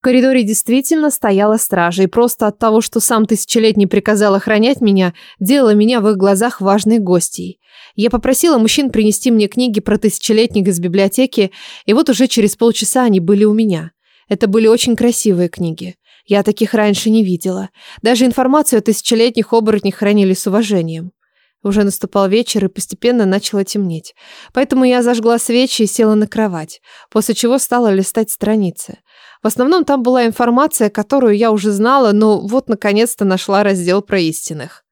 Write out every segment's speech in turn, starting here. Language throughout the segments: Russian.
коридоре действительно стояла стража, и просто от того, что сам тысячелетний приказал охранять меня, делала меня в их глазах важной гостьей. Я попросила мужчин принести мне книги про тысячелетник из библиотеки, и вот уже через полчаса они были у меня. Это были очень красивые книги. Я таких раньше не видела. Даже информацию о тысячелетних оборотнях хранили с уважением. Уже наступал вечер и постепенно начало темнеть. Поэтому я зажгла свечи и села на кровать, после чего стала листать страницы. В основном там была информация, которую я уже знала, но вот наконец-то нашла раздел про истинных.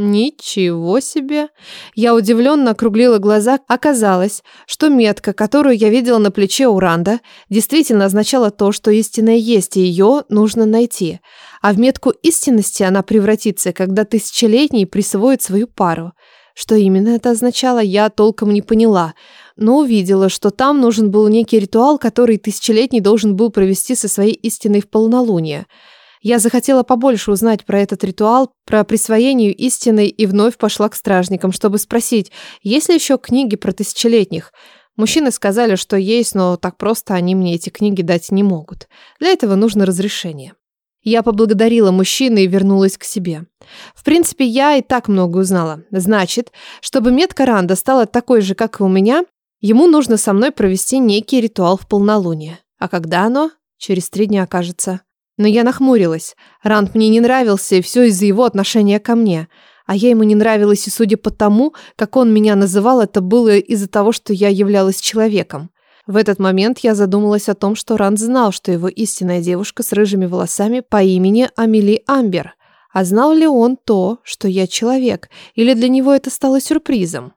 Ничего себе! Я удивленно округлила глаза. Оказалось, что метка, которую я видела на плече Уранда, действительно означала то, что истина есть, и ее нужно найти. А в метку истинности она превратится, когда тысячелетний присвоит свою пару. Что именно это означало, я толком не поняла, но увидела, что там нужен был некий ритуал, который тысячелетний должен был провести со своей истиной в полнолуние. Я захотела побольше узнать про этот ритуал, про присвоение истины и вновь пошла к стражникам, чтобы спросить, есть ли еще книги про тысячелетних. Мужчины сказали, что есть, но так просто они мне эти книги дать не могут. Для этого нужно разрешение. Я поблагодарила мужчины и вернулась к себе. В принципе, я и так много узнала. Значит, чтобы метка Ранда стала такой же, как и у меня, ему нужно со мной провести некий ритуал в полнолуние. А когда оно? Через три дня окажется. Но я нахмурилась. Ранд мне не нравился, и все из-за его отношения ко мне. А я ему не нравилась, и судя по тому, как он меня называл, это было из-за того, что я являлась человеком. В этот момент я задумалась о том, что Ранд знал, что его истинная девушка с рыжими волосами по имени Амели Амбер. А знал ли он то, что я человек, или для него это стало сюрпризом?